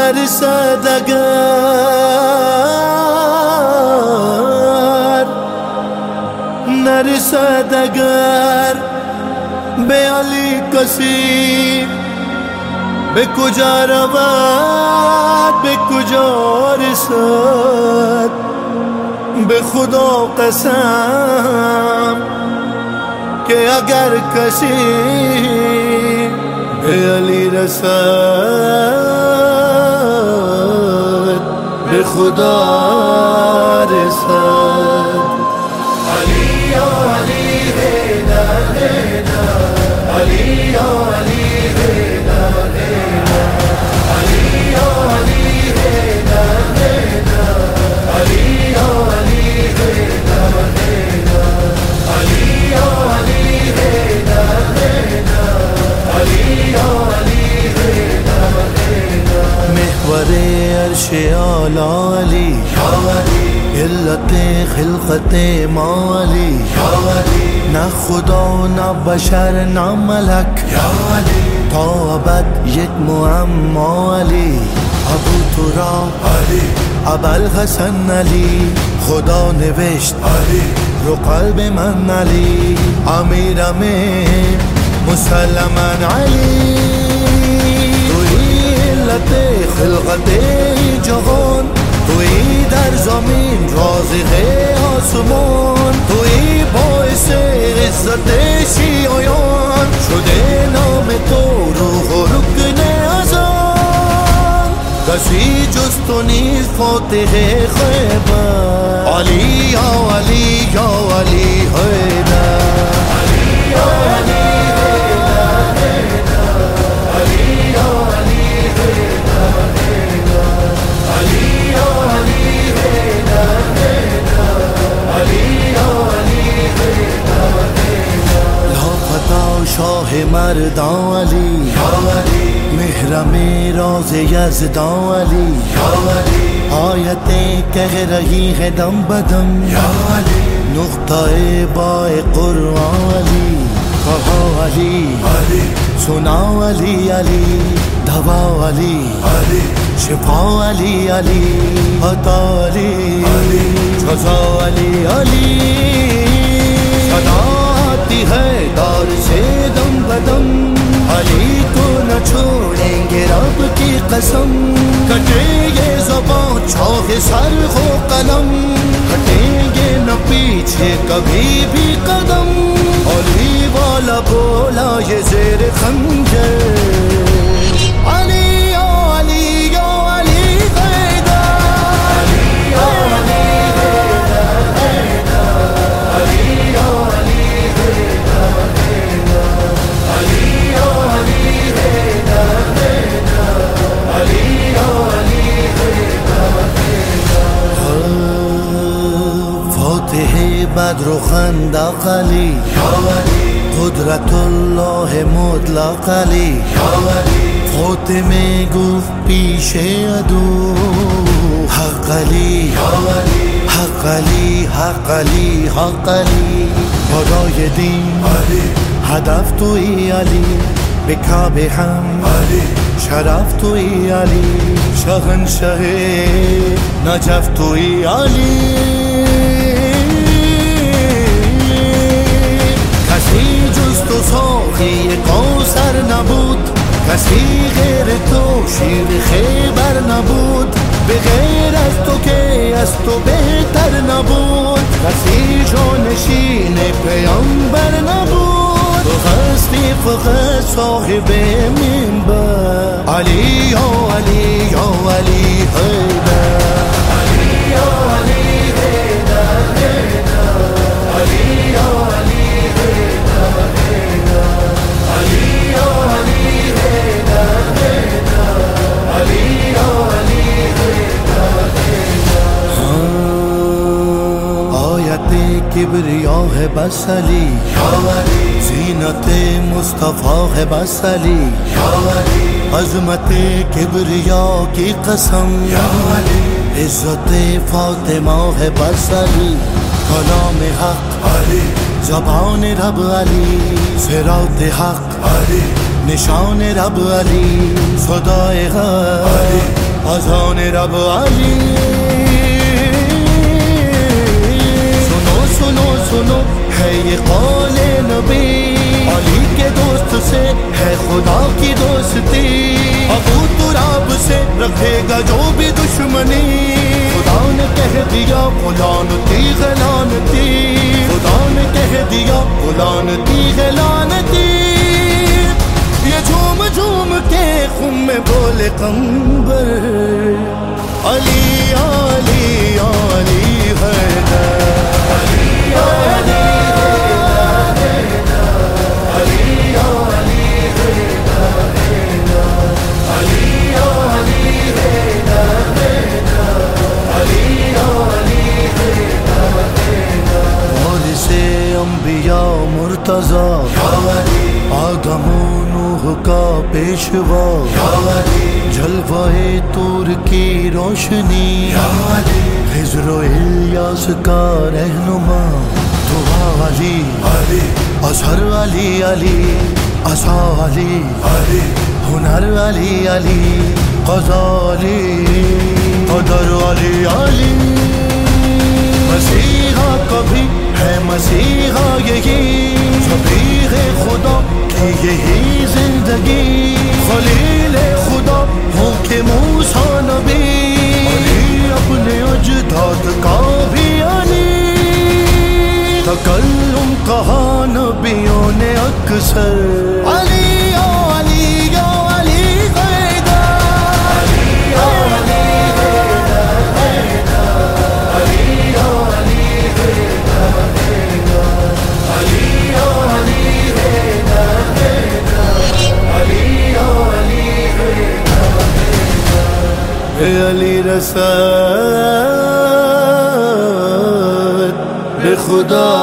نرسد اگر نرسد اگر به علی کسی به کجا رود به کجا رسد به خدا قسم که اگر کسی به علی رسد۔ خدا رسد محور عرش اعلی علی. علت خلقت مالی. نہ خدا نہ بشر نہ ملک. یا علی تا ابد یک معما علی. ابو ترا. علی ابوالحسن علی. خدا نوشت. علی رو قلب من علی. امیرم مسلمان علی. توی خلقت جهان توی در زمین رازق آسمان. توی باعث عزت شیعیان. شده نام تو روح و رکن ازان کسی جز تو نیز فاتح خیبر. علی یا علی یا علی حیدر علی یا علی شاہ مردان علی، محرم راز یزدان علی آیتیں کہہ رہی ہے دم بدم، نقطہ با قرآن علی کہا علی؟ سنا علی علی، دوا علی، شفا علی علی، عطا علی، جزا علی علی۔ قسم، کٹے یہ زبان چوک سر ہو قلم کٹیں گے نہ پیچھے کبھی بھی قدم علی والا بولا یہ زیر خنجر۔ بدر و خندق علی قدرت الله مطلق علی فاطمه گفت پیش ادو. حق علی حق علی حق علی حق علی برای دین، هدف توی علی. به کعبه هم، شرف توی علی. شهنشه نجف توی علی. ساقی کوسر نبود کسی غیر تو شیر خیبر نبود. به غیر از تو که از تو بهتر نبود. کسی جانشین پیامبر نبود. تو هستی فقط صاحب منبر. علی یا علی یا علی حیدر. کبریا ہے بس علی. زینت مصطفیٰ ہے بس علی. عظمت کبریا کی قسم. عزت فاطمہ ہے بس علی. کلام حق. علی زبان رب علی. سرات حق. علی نشان رب علی. صدای حق اذان رب علی. سنو سنو، ہے یہ قول نبی۔ علی کے دوست سے ہے خدا کی دوستی۔ ابو تراب سے رکھے گا جو بھی دشمنی۔ خدا نے کہہ دیا فلان تی غلانتی خدا نے کہہ دیا فلان تی غلانتی یہ جھوم جھوم کے خم میں بولے کمبر علی مرتضی آدم نوح کا پیشوا جلوائے تور کی روشنی، خضر و الیاس کا رہنما، دعا علی، اظہر علی علی اصا علی، ہنر علی علی، قضا علی، قدر علی علی، مسیحا کبھی ہے مسیحا یہی شبیح خدا کی یہی زندگی خلیل خدا ہو کے موسا نبی علی اپنے اجداد کا بھی علی تکلم کہا نبیوں نے اکثر علی رسد بے خدا